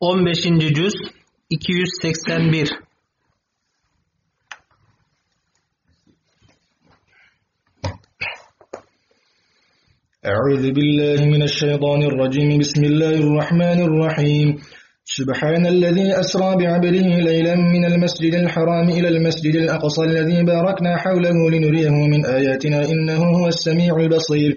15. Cüz 281 أعوذ بالله من الشيطان الرجيم بسم الله الرحمن الرحيم سبحان الذي أسرى بعبده ليلا من المسجد الحرام إلى المسجد الأقصى الذي باركنا حوله لنريه من آياتنا إنه هو السميع البصير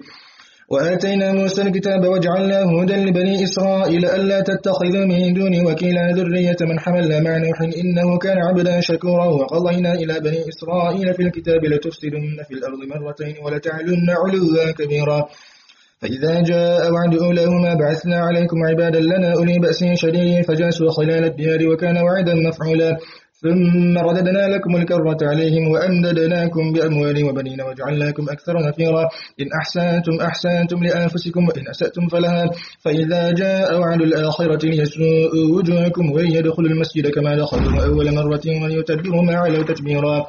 وآتينا موسى الكتاب وجعلناه هدى لبني إسرائيل ألا تتخذوا من دون وكيلا ذرية من حملنا مع نوح إنه كان عبدا شكورا وقضينا إلى بني إسرائيل في الكتاب لتفسدن في الأرض مرتين ولتعلن علوا كبيرا. فإذا جاء وعد أولاهما بعثنا عليكم عبادا لنا أولي بأس شديد فجاسوا خلال الديار وكان وعدا مفعولا. ثم رددنا لكم الكرة عليهم وأمددناكم بأموال وبنين وجعلناكم أكثر نفيرا إن أحسنتم أحسنتم لأنفسكم وإن أسأتم فلها. فإذا جاء وعد الآخرة ليسوء وجوهكم وليدخلوا المسجد كما دخلوا أول مرة وليتبروا ما علوا تتبيرا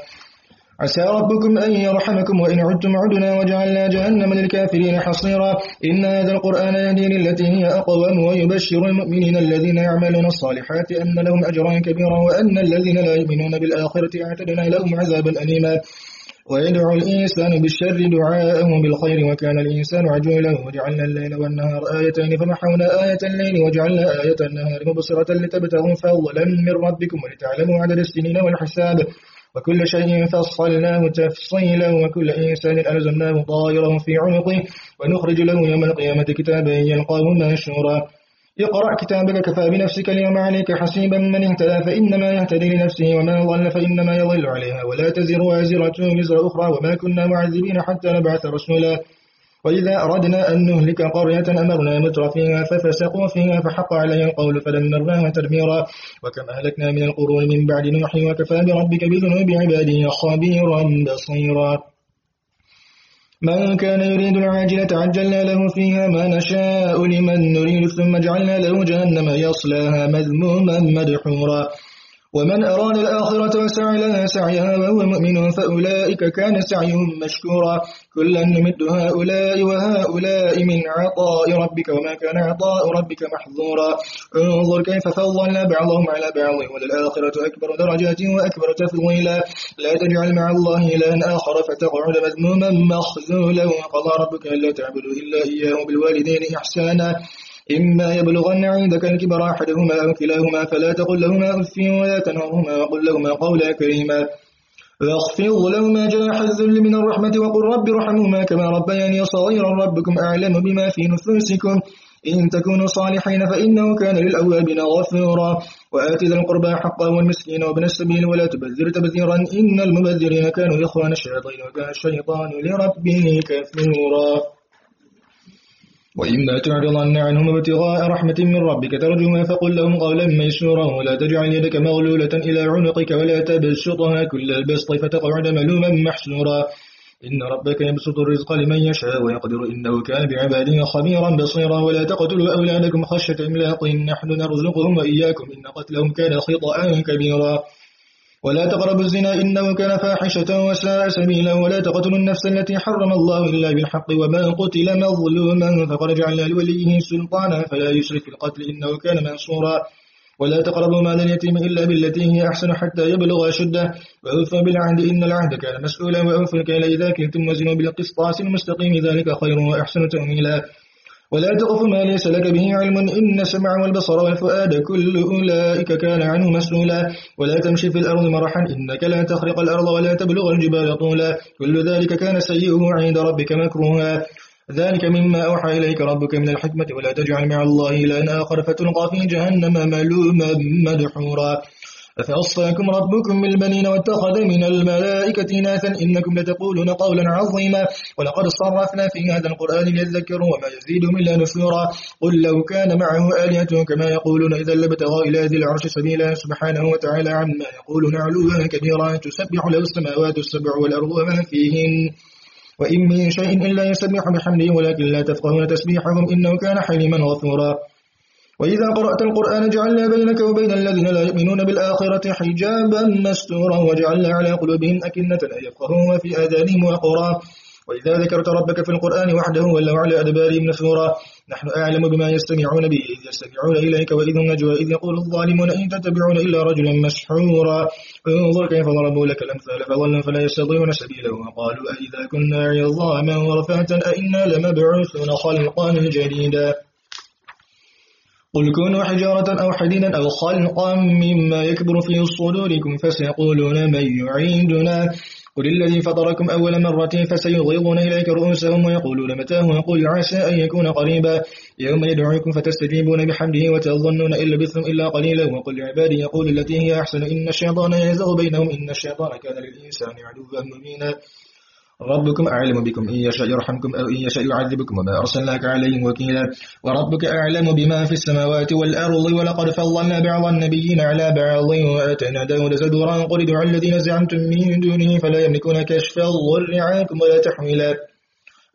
عسى ربكم أن يرحمكم وإن عدتم عدنا وجعلنا جهنم للكافرين حصيرا. إن هذا القرآن يهدي للتي هي أقوم ويبشر المؤمنين الذين يعملون الصالحات أن لهم أجرا كبيرا وأن الذين لا يؤمنون بالآخرة أعتدنا لهم عذابا أليما. ويدعو الإنسان بالشر دعاءه بالخير وكان الإنسان عجولا. وجعلنا الليل والنهار آيتين فمحونا آية الليل وجعلنا آية النهار مبصرة لتبتغوا فضلا من ربكم ولتعلموا عدد السنين والحساب. وكل شيء فصلناه تفصيلا وكل إنسان ألزمناه طائره في عنقه ونخرج له يوم القيامة كتابا يلقاه منشورا. اقرأ كتابك كفى بنفسك اليوم عليك حسيبا. من اهتدى فإنما يهتدي لنفسه ومن ضل فإنما يضل عليها. ولا تزر وازرة وزر أخرى. وما كنا معذبين حتى نبعث رسولا. وإذا أردنا أن نهلك قرية أمرنا متر فيها ففسقوا فيها فحق عليها القول فدمرناها تدميرا وكما أهلكنا من القرون من بعد نوح وكفى بربك بذنوب عباده خبيرا بصيرا من كان يريد العاجلة عجلنا له فيها ما نشاء لمن نريد ثم جعلنا له جهنم يصلاها مذموما مدحورا ومن أراد الآخرة وسعى لها سعيها وهو مؤمن فأولئك كان سعيهم مشكورا كلا نمد هؤلاء وهؤلاء من عطاء ربك وما كان عطاء ربك محظورا انظر كيف فضلنا بعضهم على بعض وللآخرة أكبر درجات وأكبر تفضيلا لا تجعل مع الله إلها آخر فتقعد مذموما مخذولا وقضى ربك ألا تعبدوا إلا إياه بالوالدين إحسانا إما يبلغن عندك الكبر أحدهما أو كلاهما فلا تقل لهما أف ولا تنهرهما وقل لهما قولا كريما. واخفض لهما جناح الذل من الرحمة وقل رب ارحمهما كما ربياني صغيرا ربكم أعلم بما في نفوسكم. إن تكونوا صالحين فإنه كان للأوابين غفورا. وآت ذا القربى حقا والمسكين وابن السبيل ولا تبذر تبذيرا. إن المبذرين كانوا إخوان الشياطين وكان الشيطان لربه كفورا. وإما تعرضن عنهم ابتغاء رحمة من ربك ترجوها فقل لهم قولا ميسورا ولا تجعل يدك مغلولة إلى عنقك ولا تبسطها كل البسط فتقعد ملوما محسورا. إن ربك يبسط الرزق لمن يشاء ويقدر إنه كان بعباده خبيرا بصيرا. ولا تقتلوا أولادكم خشية إملاق. نحن نرزقهم وإياكم إن قتلهم كان خطأ كبيرا. ولا تقربوا الزنا إنه كان فاحشة وساء سبيلا ولا تقتلوا النفس التي حرم الله إلا بالحق وما قتل مظلوما فقد جعلنا لوليه سلطانا فلا يشرك في القتل إنه كان منصورا. ولا تقربوا مال اليتيم إلا بالتي هي أحسن حتى يبلغ أشده. وأوفوا بالعهد إن العهد كان مسؤولا وأوفوا الكيل إذا كنتم وزنوا بالقسطاس المستقيم ذلك خير وأحسن تأميلا ولا تقف ما ليس لك به علم. إن السمع والبصر والفؤاد كل أولئك كان عنه مسؤولا. ولا تمشي في الأرض مرحا إنك لا تخرق الأرض ولا تبلغ الجبال طولا. كل ذلك كان سيئه عند ربك مكروها. ذلك مما أوحى إليك ربك من الحكمة. ولا تجعل مع الله إلى آخر فتلقى في جهنم ملوما مدحورا. أفأصفاكم ربكم بالبنين واتخذ من الملائكة ناثا إنكم لتقولون قولا عظيما. ولقد صرفنا في هذا القرآن ليذكروا وما يزيدهم إلا نفورا قل لو كان معه آلهة كما يقولون إذا لبتغى إلى ذي العرش سبيلا سبحانه وتعالى عما يقولون علوا كبيرا. تسبح له السماوات السبع والأرض وما فيهن. وإن من شيء إلا يسبح بحمده ولكن لا تفقهون تسبيحهم إنه كان حليما غفورا. وإذا قرأت القرآن جعلنا بينك وبين الذين لا يؤمنون بالآخرة حجابا مستورا وجعلنا على قلوبهم أكنة أن يفقهوا وفي آذانهم وقرا. وإذا ذكرت ربك في القرآن وحده ولوا على أدبارهم نفورا نحن أعلم بما يستمعون به إذ يستمعون إليك وإذ النجوى إذ يقول الظالمون إن تتبعون إلا رجلا مسحورا. انظر كيف ضربوا لك الأمثال فظلوا فلا يستطيعون سبيلا وقالوا أئذا كنا عظاما ورفاتا أئنا لمبعوثون خلقا جديدا. قل كونوا حجارة أو حديدا أو خلقا مما يكبر في صدوركم فسيقولون من يعيدنا. قل الذي فطركم أول مرة فسيغيظون إليك رؤوسهم ويقولون متاه ويقول عسى أن يكون قريبا. يوم يدعوكم فتستجيبون بحمده وتظنون إن لبثتم إلا قليلا. وقل لعبادي يقول التي هي أحسن إن الشيطان يزغ بينهم إن الشيطان كان للإنسان عدوا مبينا. ربكم أعلم بكم. إن يشاء يرحمكم أو إن يشاء يعذبكم. وما أرسلناك عليهم وكيلا. وربك أعلم بما في السماوات والأرض ولقد فضلنا بعض النبيين على بعض وآتينا داود زدورا قل ادعوا الذين زعمتم من دونه فلا يملكون كشف الضر عنكم ولا تحويلا.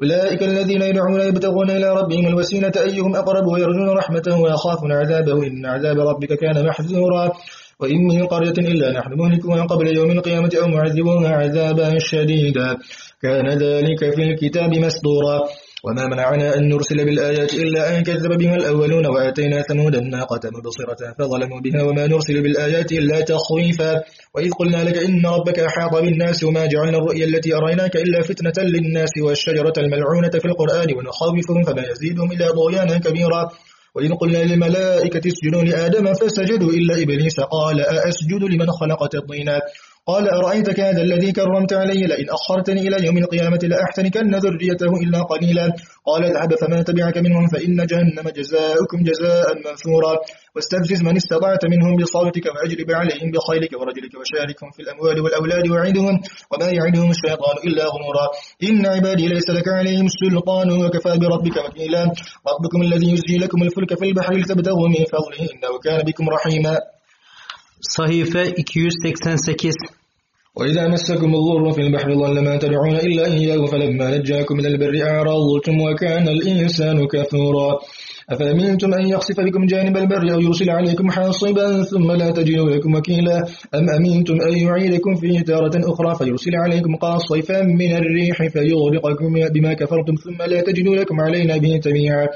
أولئك الذين يدعون يبتغون إلى ربهم الوسيلة. أيهم أقرب ويرجون رحمته ويخافون عذابه. إن عذاب ربك كان محذورا. وإن من قرية إلا نحن مهلكوها قبل يوم القيامة أو معذبوها عذابا شديدا. كان ذلك في الكتاب مسطورا. وما منعنا أن نرسل بالآيات إلا أن كذب بها الأولون وآتينا ثمود الناقة مبصرة فظلموا بها وما نرسل بالآيات إلا تخويفا. وإذ قلنا لك إن ربك أحاط بالناس وما جعلنا الرؤيا التي أريناك إلا فتنة للناس والشجرة الملعونة في القرآن ونخوفهم فما يزيدهم إلا ضغيانا كبيرا. وإذ قلنا للملائكة اسجدوا لآدم فسجدوا إلا إبليس قال أأسجد لمن خلقت الطينات. قال أرأيتك هذا الذي كرمت علي؟ لئن أخرتني إلى يوم القيامة لأحتنكن ذريته إلا قليلا. قال اذهب فما تبعك منهم فإن جهنم جزاؤكم جزاء منثورا. واستفزز من استطعت منهم بصوتك وأجلب عليهم بخيلك ورجلك وشاركهم في الأموال والأولاد وعدهم وما يعدهم الشيطان إلا غرورا. إن عبادي ليس لك عليهم سلطان وكفى بربك وكيلا. ربكم الذي يزجي لكم الفلك في البحر لتبتغوا من فضله إنه كان بكم رحيما. Sayfa 288 وإذا مسكم الضر في البحر ضل ما تدعون إلا إياه فلما نجاكم من البر أعرضتم وكان الإنسان كفورا. أفأمنتم أن يخسف بكم جانب البر أو يرسل عليكم حاصبا ثم لا تجدوا لكم وكيلا؟ أم أمنتم أن يعيدكم فيه تارة أخرى فيرسل عليكم قاصفا من الريح فيغرقكم بما كفرتم ثم لا تجدوا لكم علينا به تبيعا؟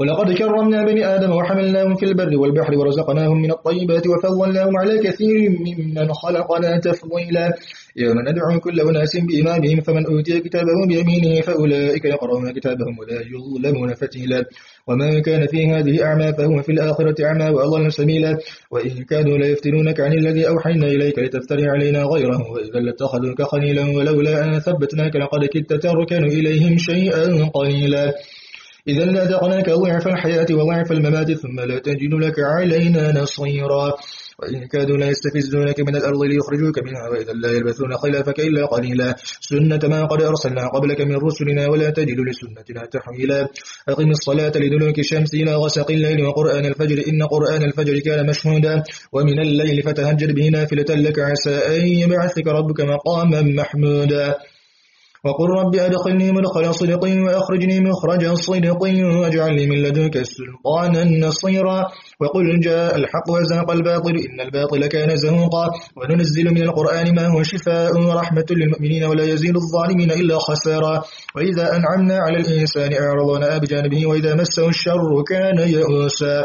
ولقد كرمنا بني آدم وحملناهم في البر والبحر ورزقناهم من الطيبات وفضلناهم على كثير ممن خلقنا تفضيلا. يوم ندعو كل أناس بإمامهم فمن أوتي كتابه بيمينه فأولئك يقرؤون كتابهم ولا يظلمون فتيلا. ومن كان في هذه أعمى فهو في الآخرة أعمى وأضل سبيلا. وإن كانوا ليفتنونك عن الذي أوحينا إليك لتفتري علينا غيره وإذا لاتخذوك خليلا ولولا أن ثبتناك لقد كدت تركن إليهم شيئا قليلا. إذا لذقناك ضعف الحياة وضعف الممات ثم لا تجد لك علينا نصيرا. وإن كادوا لا يستفزونك من الأرض ليخرجوك منها وإذا لا يلبثون خلافك إلا قليلا. سنة ما قد أرسلنا قبلك من رسلنا ولا تجد لسنتنا تحويلا. أقم الصلاة لدلوك الشمس إلى غسق الليل وقرآن الفجر إن قرآن الفجر كان مشهودا. ومن الليل فتهجد به نافلة لك عسى أن يبعثك ربك مقاما محمودا. وقل رب أدخلني مدخل صدق وأخرجني مخرج صدق واجعل لي من لدنك سلطانا نصيرا. وقل جاء الحق وزاق الباطل إن الباطل كان زهوقا. وننزل من القرآن ما هو شفاء ورحمة للمؤمنين ولا يزيل الظالمين إلا خسارا. وإذا أنعمنا على الإنسان أعرضنا بجانبه وإذا مسه الشر كان يؤوسا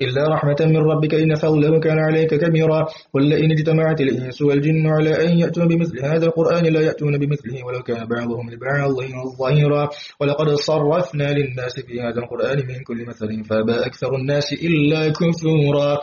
إلا رحمة من ربك إن فضله كان عليك كبيرا. ولئن اجتمعت الإنس والجن على أن يأتوا بمثل هذا القرآن لا يأتون بمثله ولو كان بعضهم لبعض ظهيرا. ولقد صرفنا للناس في هذا القرآن من كل مثل فأبى أكثر الناس إلا كفورا.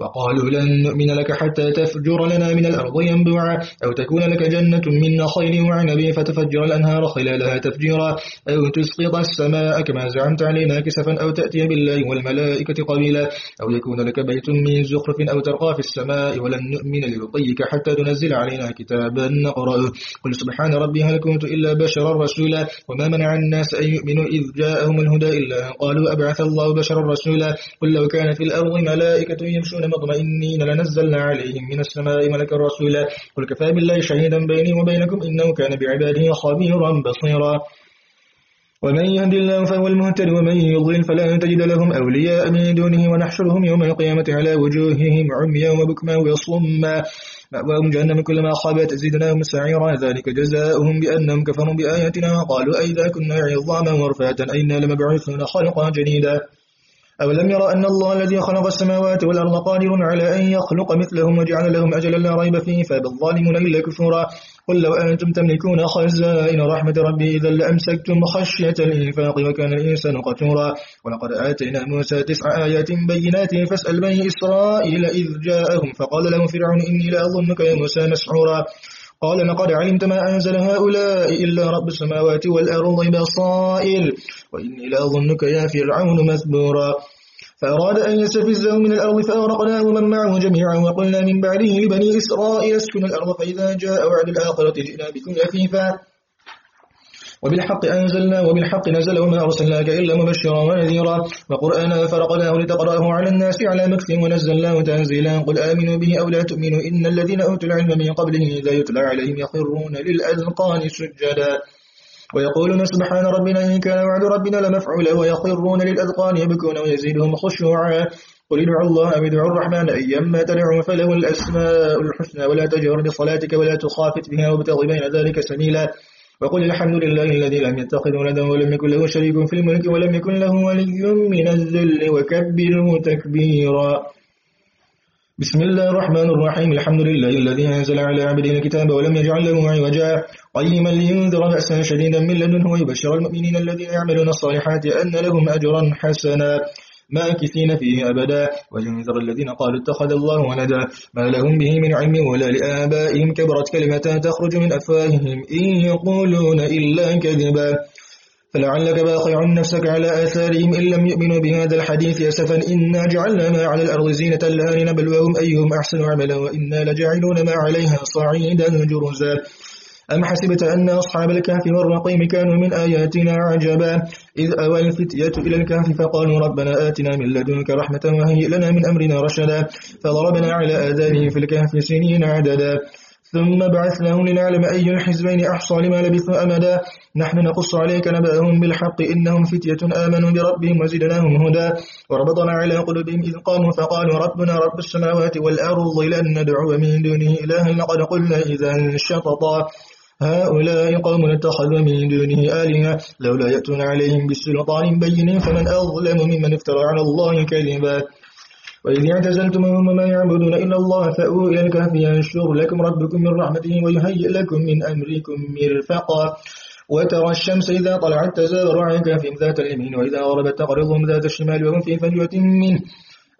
وقالوا لن نؤمن لك حتى تفجر لنا من الأرض ينبوعا أو تكون لك جنة من نخيل وعنب فتفجر الأنهار خلالها تفجيرا أو تسقط السماء كما زعمت علينا كسفا أو تأتي بالله والملائكة قبيلا أو يكون لك بيت من زخرف أو ترقى في السماء ولن نؤمن لرقيك حتى تنزل علينا كتابا نقرأه قل سبحان ربي هل كنت إلا بشرا رسولا وما منع الناس أن يؤمنوا إذ جاءهم الهدى إلا قالوا أبعث الله بشرا رسولا قل لو كان في الأرض ملائكة يمشون مطمئنين لنزلنا عليهم من السماء ملك رسولا قل كفى بالله شهيدا بيني وبينكم إنه كان بعباده خبيرا بصيرا. ومن يهد الله فهو المهتد ومن يضلل فلا تجد لهم أولياء من دونه ونحشرهم يوم القيامة على وجوههم عميا وبكما وصما. مأواهم جهنم كلما خابت زدناهم سعيرا. ذلك جزاؤهم بأنهم كفروا بآياتنا وقالوا أئذا كنا عظاما ورفاتا أئنا لمبعوثون خلقا جديدا. أولم يرى أن الله الذي خلق السماوات والأرض قادر على أن يخلق مثلهم وجعل لهم أجلا لا ريب فيه فبالظالمون إلا كفورا. قل لو أنتم تملكون خزائن رحمة ربي إذا لأمسكتم خشية الإنفاق وكان الإنسان قتورا. ولقد آتينا موسى تسع آيات بينات فاسأل بني إسرائيل إذ جاءهم فقال لهم فرعون إني لأظنك يا موسى مسحورا. قال لقد علمت ما أنزل هؤلاء إلا رب السماوات والأرض بصائر وإني لأظنك يا فرعون مثبورا. فأراد أن يستفزه من الأرض فأغرقناه ومن معه جميعا وقلنا من بعده لبني إسرائيل اسكنوا الأرض فإذا جاء وعد الآخرة جئنا بكم لفيفا وبالحق أنزلنا وبالحق نزل وما أرسلناك إلا مبشرا ونذيرا. وقرآنا فرقناه لتقرأه على الناس على مكث ونزلناه تنزيلا. قل آمنوا به أو لا تؤمنوا إن الذين أوتوا العلم من قبله إذا يتلى عليهم يخرون للأذقان سجدا. ويقولون سبحان ربنا إن كان وعد ربنا لمفعولا ويخرون للأذقان يبكون ويزيدهم خشوعا. قل ادعوا الله أو ادعوا الرحمن أيما تدعوا فله الأسماء الحسنى. ولا تجهر بصلاتك ولا تخافت بها وابتغ بين ذلك سبيلا. وقل الحمد لله الذي لم يتخذ ولدا ولم يكن له شريك في الملك ولم يكن له ولي من الذل وكبره تكبيرا. بسم الله الرحمن الرحيم. الحمد لله الذي أنزل على عبده الكتاب ولم يجعل له عوجا. قيما لينذر بأسا شديدا من لدنه ويبشر المؤمنين الذين يعملون الصالحات أن لهم أجرا حسنا. ماكثين فيه أبدا. وينذر الذين قالوا اتخذ الله ولدا. ما لهم به من علم ولا لآبائهم. كبرت كلمة تخرج من أفواههم. إن يقولون إلا كذبا. فلعلك باخع نفسك على آثارهم. إن لم يؤمنوا بهذا الحديث أسفا إنا جعلنا ما على الأرض زينة لها لنبلوهم أيهم أحسن عملا. وإنا لجاعلون ما عليها صعيدا جرزا. أم حسبت أن أصحاب الكهف والرقيم كانوا من آياتنا عجبا؟ إذ أوى الفتية إلى الكهف فقالوا ربنا آتنا من لدنك رحمة وهيئ لنا من أمرنا رشدا. فضربنا على آذانهم في الكهف سنين عددا. ثم بعثناهم لنعلم أي الحزبين أحصى لما لبثوا أمدا. نحن نقص عليك نبأهم بالحق إنهم فتية آمنوا بربهم وزدناهم هدى. وربطنا على قلوبهم إذ قاموا فقالوا ربنا رب السماوات والأرض لن ندعو من دونه إلها لقد قلنا إذا شططا. هؤلاء قوم اتخذوا من دونه آلهة لولا يأتون عليهم بالسلطان بين فمن أظلم ممن افترى على الله كذبا. وإذ اعتزلتموهم ما يعبدون إلا الله فأووا إلى الكهف ينشر لكم ربكم من رحمته ويهيئ لكم من أمركم مرفقا. وترى الشمس إذا طلعت تزاور عن كهفهم ذات اليمين وإذا غربت تقرضهم ذات الشمال وهم في فجوة منه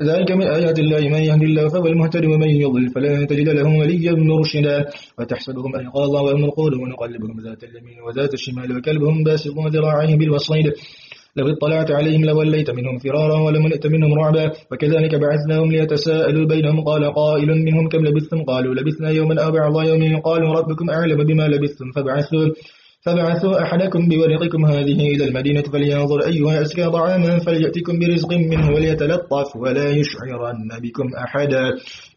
ذلك من آيات الله. من يهدي الله فهو المهتد ومن يضل فلا تجد له وليا مرشدا. وتحسبهم أيقاظا وهم القول ونقلبهم ذات اليمين وذات الشمال وكلبهم باسط ذراعيه بالوصيد. لو اطلعت عليهم لوليت منهم فرارا ولملئت منهم رعبا. وكذلك بعثناهم ليتساءلوا بينهم قال قائل منهم كم لبثتم؟ قالوا لبثنا يوما أو بعض يوم قالوا ربكم أعلم بما لبثتم فبعثوا فبعثوا أحدكم بورقكم هذه إلى المدينة فلينظر أيها أزكى طعاما فليأتكم برزق منه وليتلطف ولا يشعرن بكم أحدا.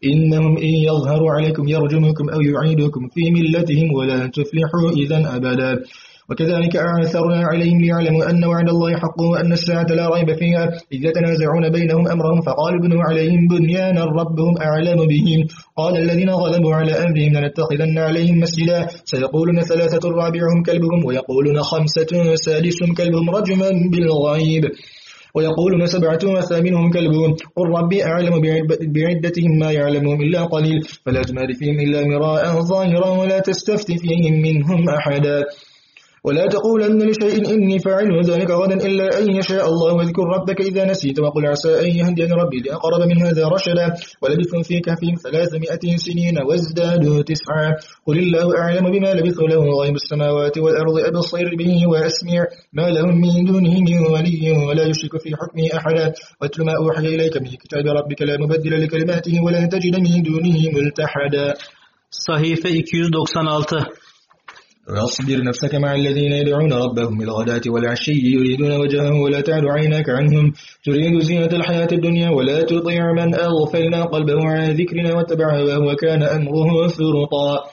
إنهم إن يظهروا عليكم يرجمكم أو يعيدكم في ملتهم ولا تفلحوا إذا أبدا. وكذلك أعثرنا عليهم ليعلموا أن وعد الله حق وأن الساعة لا ريب فيها إذ يتنازعون بينهم أمرهم فقالوا ابنوا عليهم بنيانا ربهم أعلم بهم. قال الذين غلبوا على أمرهم لنتخذن عليهم مسجدا؟ سيقولون ثلاثة رابعهم كلبهم ويقولون خمسة سادس كلبهم رجما بالغيب. ويقولون سبعة وثامنهم كلبهم قل ربي أعلم بعدتهم ما يعلمهم إلا قليل فلا تمار فيهم إلا مراء ظاهرا ولا تستفت فيهم منهم أحدا. ولا تقولن لشيء إني فاعل ذلك غدا إلا أن يشاء الله واذكر ربك إذا نسيت وقل عسى أن يهديني ربي لأقرب من هذا رشدا ولبثوا في كهفهم ثلاثمائة سنين وازدادوا تسعا. قل الله أعلم بما لبثوا له غيب السماوات والأرض أبصير به وأسمع ما لهم من دونه من ولي ولا يشرك في حكمه أحدا. واتل ما أوحي إليك من كتاب ربك لا مبدل لكلماته ولا تجد من دونه ملتحدا. Sahife 296 واصبر نفسك مع الذين يدعون ربهم بالغداة والعشي يريدون وجهه ولا تعد عيناك عنهم. تريد زينة الحياة الدنيا ولا تطيع من أغفلنا قلبه عن ذكرنا واتبع هواه وكان أمره فرطا.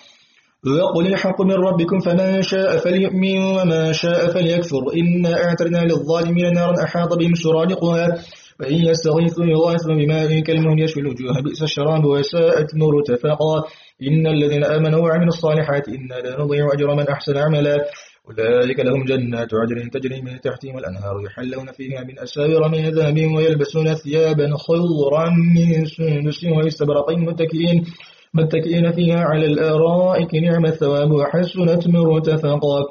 وقل الحق من ربكم فمن شاء فليؤمن وما شاء فليكفر. إنا أعترنا للظالمين نارا أحاط بهم سرادقها. وإن يستغيثوا يغاثوا بماء كالمهل يشفي الوجوه بئس الشراب وساءت مرتفقا. إن الذين آمنوا وعملوا الصالحات إنا لا نضيع أجر من أحسن عملا أولئك لهم جنات عجل تجري من تحتهم الأنهار يحلون فيها من أساور من ذهب ويلبسون ثيابا خضرا من سندس واستبرق متكئين متكئين فيها على الآرائك نعم الثواب وحسنت مرتفقا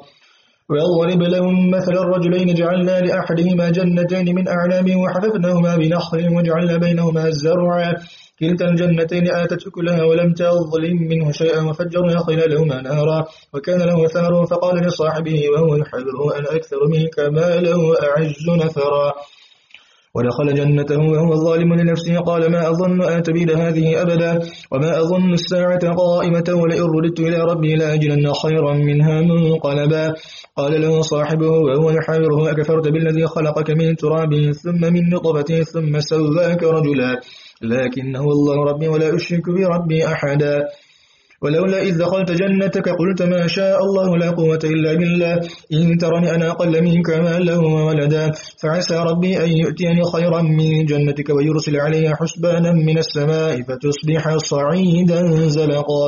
واضرب لهم مثل الرجلين جعلنا لأحدهما جنتين من أعنام وحففناهما بنخل وجعلنا بينهما زرعا كلتا الجنتين آتت أكلها ولم تظلم منه شيئا وفجرنا خلالهما نارا وكان له ثمر فقال لصاحبه وهو يحبه أنا أكثر منك مالا وأعز نفرا. ودخل جنته وهو ظالم لنفسه قال ما أظن أن تبيد هذه أبدا وما أظن الساعة قائمة ولئن رددت إلى ربي لأجلن خيرا منها منقلبا. قال له صاحبه وهو يحاوره أكفرت بالذي خلقك من تراب ثم من نطفة ثم سواك رجلا. لكنه الله ربي ولا أشرك بربي أحدا. ولولا إذ دخلت جنتك قلت ما شاء الله لا قوة إلا بالله. إن ترني أنا أقل منك مالا وولدا. فعسى ربي أن يؤتيني خيرا من جنتك ويرسل عليها حسبانا من السماء فتصبح صعيدا زلقا.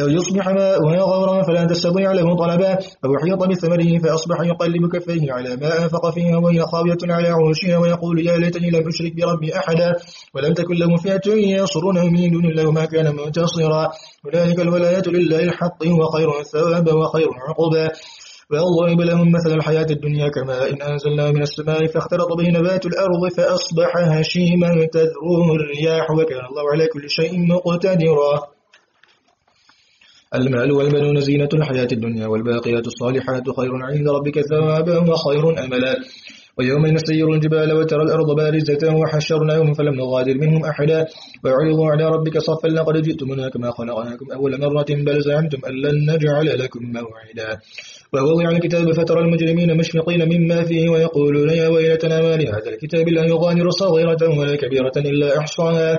أو يصبح ماؤها غورا فلا تستطيع له طلبا. أو يحيط بثمره فأصبح يقلب كفيه على ما أنفق فيها وهي خاوية على عروشها ويقول يا ليتني لم أشرك بربي أحدا. ولم تكن له فئة ينصرونه من دون الله ما كان منتصرا. هنالك الولايات لله الحق وخير ثوابا وخير عقبا ويضرب لهم مثل الحياة الدنيا كما إن أنزلنا من السماء فاختلط به نبات الأرض فأصبح هشيما تذروه الرياح وكان الله على كل شيء مقتدرا. المال والبنون زينة الحياة الدنيا والباقيات الصالحات خير عند ربك ثوابا وخير أملا. ويوم نسير الجبال وترى الأرض بارزة وحشرناهم فلم نغادر منهم أحدا. وعرضوا على ربك صفا لقد جئتمنا كما خلقناكم أول مرة بل زعمتم أن لن نجعل لكم موعدا. ووضع الكتاب فترى المجرمين مشفقين مما فيه ويقولون يا ويلتنا ما لهذا الكتاب لا يغادر صغيرة ولا كبيرة إلا أحصاها.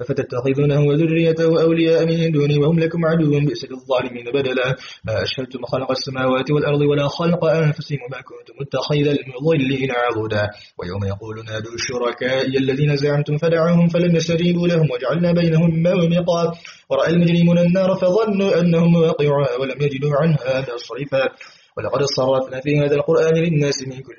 أفتتخذونه وذريته أولياء من دوني وهم لكم عدو بئس للظالمين بدلا. ما أشهدتم خلق السماوات والأرض ولا خلق أنفسهم وما كنتم متخذ المضلين عضدا ويوم يقول نادوا شركائي الذين زعمتم فدعوهم فلم يستجيبوا لهم وجعلنا بينهم مومقا. ورأى المجرمون النار فظنوا أنهم واقعها ولم يجدوا عنها مصرفا ولقد صرفنا في هذا القرآن للناس من كل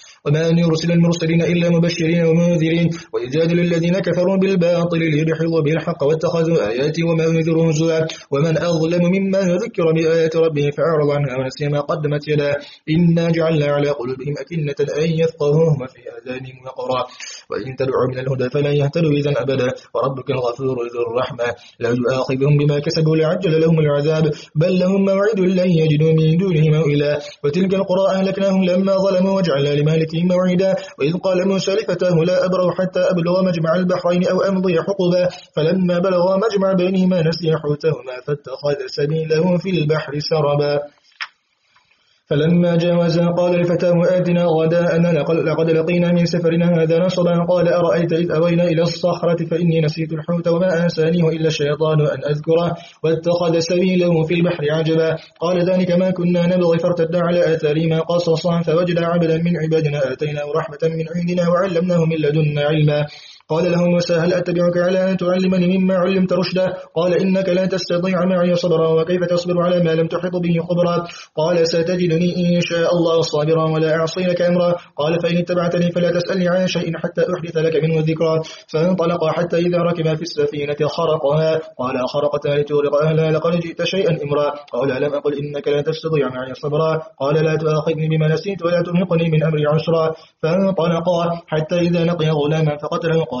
وما نرسل المرسلين إلا مبشرين ومنذرين ويجادل الذين كفروا بالباطل ليدحضوا به الحق واتخذوا آياتي وما أنذروا هزوا ومن أظلم مما ذكر بآيات ربه فأعرض عنها ونسي ما قدمت يدا إنا جعلنا على قلوبهم أكنة أن يفقهوه وفي آذانهم وقرا وإن تدعوا من الهدى فلن يهتدوا إذا أبدا وربك الغفور ذو الرحمة لا يؤاخذهم بما كسبوا لعجل لهم العذاب بل لهم موعد لن يجدوا من دونه موئلا وتلك القرى أهلكناهم لما ظلموا وجعلنا لمالك موعدا وإذ قال موسى لفتاه لا أبرأ حتى أبلغ مجمع البحرين أو أمضي حقبا فلما بلغ مجمع بينهما نسي حوتهما فاتخذ سبيله في البحر سربا. فلما جاوزا قال لفتاه آتنا غداءنا لقد لقينا من سفرنا هذا نصبا. قال أرأيت إذ أوينا إلى الصخرة فإني نسيت الحوت وما أنسانيه إلا الشيطان أن أذكره. واتخذ سبيله في البحر عجبا. قال ذلك ما كنا نبغي فارتد على آثارهما قصصا. فوجد عبدا من عبادنا آتيناه رحمة من عندنا وعلمناه من لدنا علما. قال له موسى هل أتبعك على أن تعلمني مما علمت رشدا؟ قال إنك لا تستطيع معي صبرا وكيف تصبر على ما لم تحط به خبرا؟ قال ستجدني إن شاء الله صابرا ولا أعصي لك أمرا. قال فإن اتبعتني فلا تسألني عن شيء حتى أحدث لك منه ذكرا فانطلقا حتى إذا ركبا في السفينة خرقها. قال خرقتها لتغرق أهلها لقد جئت شيئا إمرا. قال لم أقل إنك لا تستطيع معي صبرا؟ قال لا تؤاخذني بما نسيت ولا ترهقني من أمري عسرا. فانطلقا حتى إذا لقي غلاما فقتله. قال